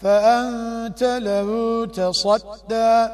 فأنت له تصدى.